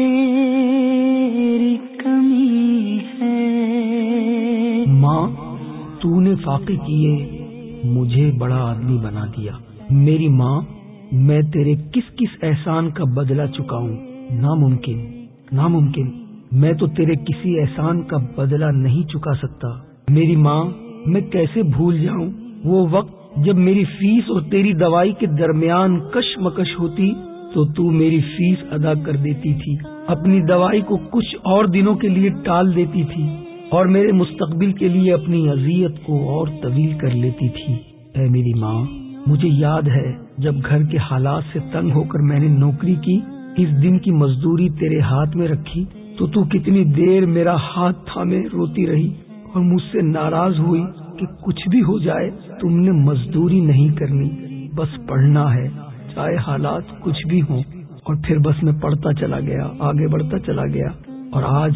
تیری کمی ہے۔ ماں تو نے فاقے کیے، مجھے بڑا آدمی بنا دیا۔ میری ماں، میں تیرے کس کس احسان کا بدلہ چکاؤں؟ ناممکن ناممکن۔ میں تو تیرے کسی احسان کا بدلہ نہیں چکا سکتا۔ میری ماں، میں کیسے بھول جاؤں؟ وہ وقت جب میری فیس اور تیری دوائی کے درمیان کش مکش ہوتی تو تو میری فیس ادا کر دیتی تھی، اپنی دوائی کو کچھ اور دنوں کے لیے ٹال دیتی تھی اور میرے مستقبل کے لیے اپنی اذیت کو اور طویل کر لیتی تھی۔ اے میری ماں، مجھے یاد ہے جب گھر کے حالات سے تنگ ہو کر میں نے نوکری کی، اس دن کی مزدوری تیرے ہاتھ میں رکھی، تو تو کتنی دیر میرا ہاتھ تھامے روتی رہی اور مجھ سے ناراض ہوئی کہ کچھ بھی ہو جائے، تم نے مزدوری نہیں کرنی، بس پڑھنا ہے۔ چاہے حالات کچھ بھی ہوں، اور پھر بس میں پڑھتا چلا گیا، آگے بڑھتا چلا گیا۔ اور آج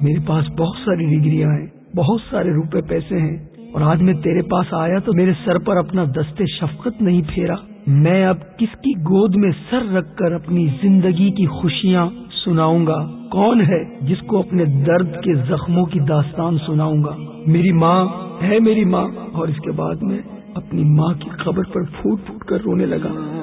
میرے پاس بہت ساری ڈگریاں ہیں، بہت سارے روپے پیسے ہیں۔ اور آج میں تیرے پاس آیا تو میرے سر پر اپنا دستے شفقت نہیں پھیرا۔ میں اب کس کی گود میں سر رکھ کر اپنی زندگی کی خوشیاں سناؤں گا کون ہے جس کو اپنے درد کے زخموں کی داستان سناؤں گا میری ماں، ہے میری ماں۔ اور اس کے بعد میں اپنی ماں کی خبر پر پھوٹ پھوٹ کر رونے لگا۔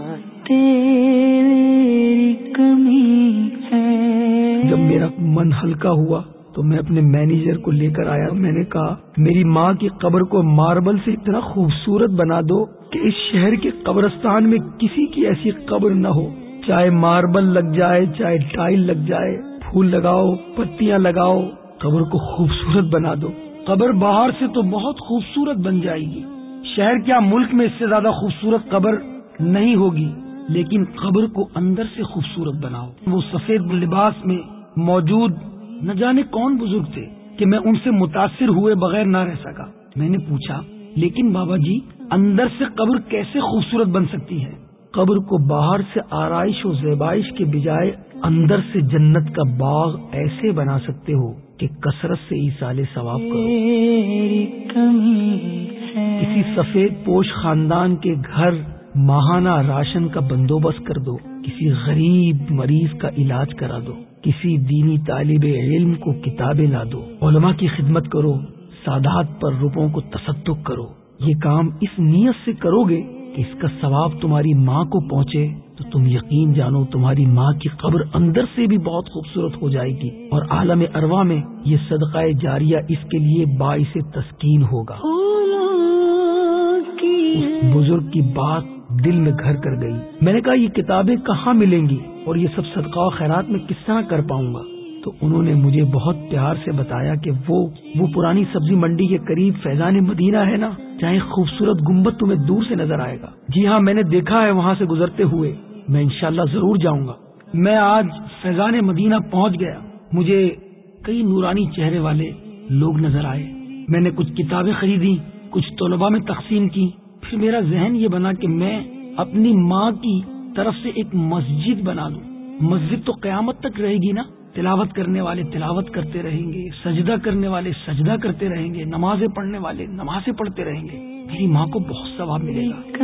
تیری کمی ہے۔ جب میرا من ہلکا ہوا تو میں اپنے مینیجر کو لے کر آیا۔ میں نے کہا، میری ماں کی قبر کو ماربل سے اتنا خوبصورت بنا دو کہ اس شہر کے قبرستان میں کسی کی ایسی قبر نہ ہو۔ چاہے ماربل لگ جائے، چاہے ٹائل لگ جائے، پھول لگاؤ، پتیاں لگاؤ، قبر کو خوبصورت بنا دو۔ قبر باہر سے تو بہت خوبصورت بن جائے گی۔ شہر کیا ملک میں اس سے زیادہ خوبصورت قبر نہیں ہوگی؟ لیکن قبر کو اندر سے خوبصورت بناؤ۔ وہ سفید لباس میں موجود نہ جانے کون بزرگ تھے کہ میں ان سے متاثر ہوئے بغیر نہ رہ سکا۔ میں نے پوچھا لیکن بابا جی اندر سے قبر کیسے خوبصورت بن سکتی ہے؟ قبر کو باہر سے آرائش و زیبائش کے بجائے اندر سے جنت کا باغ ایسے بنا سکتے ہو کہ کثرت سے ایسال ثواب کرو۔ کسی سفید پوش خاندان کے گھر ماہانہ راشن کا بندوبست کر دو، کسی غریب مریض کا علاج کرا دو، کسی دینی طالب علم کو کتابیں لا دو۔ علماء کی خدمت کرو، سادات پر روپوں کو تصدق کرو۔ یہ کام اس نیت سے کرو گے کہ اس کا ثواب تمہاری ماں کو پہنچے، تو تم یقین جانو تمہاری ماں کی قبر اندر سے بھی بہت خوبصورت ہو جائے گی۔ اور عالم اروا میں یہ صدقہ جاریہ اس کے لیے باعث تسکین ہوگا۔ اس بزرگ کی بات دل میں گھر کر گئی۔ میں نے کہا، یہ کتابیں کہاں ملیں گی؟ اور یہ سب صدقہ و خیرات میں کس طرح کر پاؤں گا؟ تو انہوں نے مجھے بہت پیار سے بتایا کہ وہ وہ پرانی سبزی منڈی کے قریب فیضان مدینہ ہے نا چاہے خوبصورت گمبت تمہیں دور سے نظر آئے گا۔ جی ہاں میں نے دیکھا ہے، وہاں سے گزرتے ہوئے۔ میں انشاءاللہ ضرور جاؤں گا۔ میں آج فیضان مدینہ پہنچ گیا۔ مجھے کئی نورانی چہرے والے لوگ نظر آئے۔ میں نے کچھ کتابیں خریدی کچھ طلباء میں تقسیم کی۔ پھر میرا ذہن یہ بنا کہ میں اپنی ماں کی طرف سے ایک مسجد بنا دوں۔ مسجد تو قیامت تک رہے گی نا؟ تلاوت کرنے والے تلاوت کرتے رہیں گے سجدہ کرنے والے سجدہ کرتے رہیں گے نمازیں پڑھنے والے نمازیں پڑھتے رہیں گے۔ میری ماں کو بہت ثواب ملے گا۔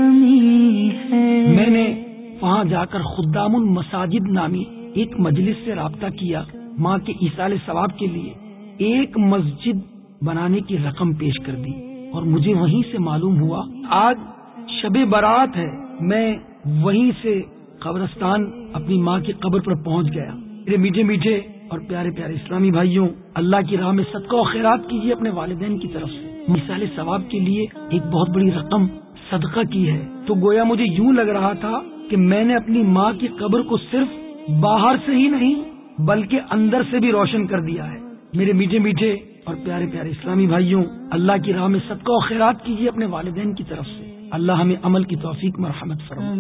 میں نے وہاں جا کر خدام المساجد نامی ایک مجلس سے رابطہ کیا ماں کے اصال ثواب کے لیے۔ ایک مسجد بنانے کی رقم پیش کر دی اور مجھے وہیں سے معلوم ہوا آج شب برات ہے، میں وہیں سے قبرستان اپنی ماں کی قبر پر پہنچ گیا۔ میرے میٹھے میٹھے اور پیارے پیارے اسلامی بھائیوں، اللہ کی راہ میں صدقہ و خیرات کیجیے اپنے والدین کی طرف سے۔ مثال ثواب کے لیے ایک بہت بڑی رقم صدقہ کی ہے۔ تو گویا مجھے یوں لگ رہا تھا کہ میں نے اپنی ماں کی قبر کو صرف باہر سے ہی نہیں، بلکہ اندر سے بھی روشن کر دیا ہے۔ میرے میٹھے میٹھے اور پیارے پیارے اسلامی بھائیوں، اللہ کی راہ میں صدقہ و خیرات کیجیے اپنے والدین کی طرف سے۔ اللہ ہمیں عمل کی توفیق، مرحمت فرمائے۔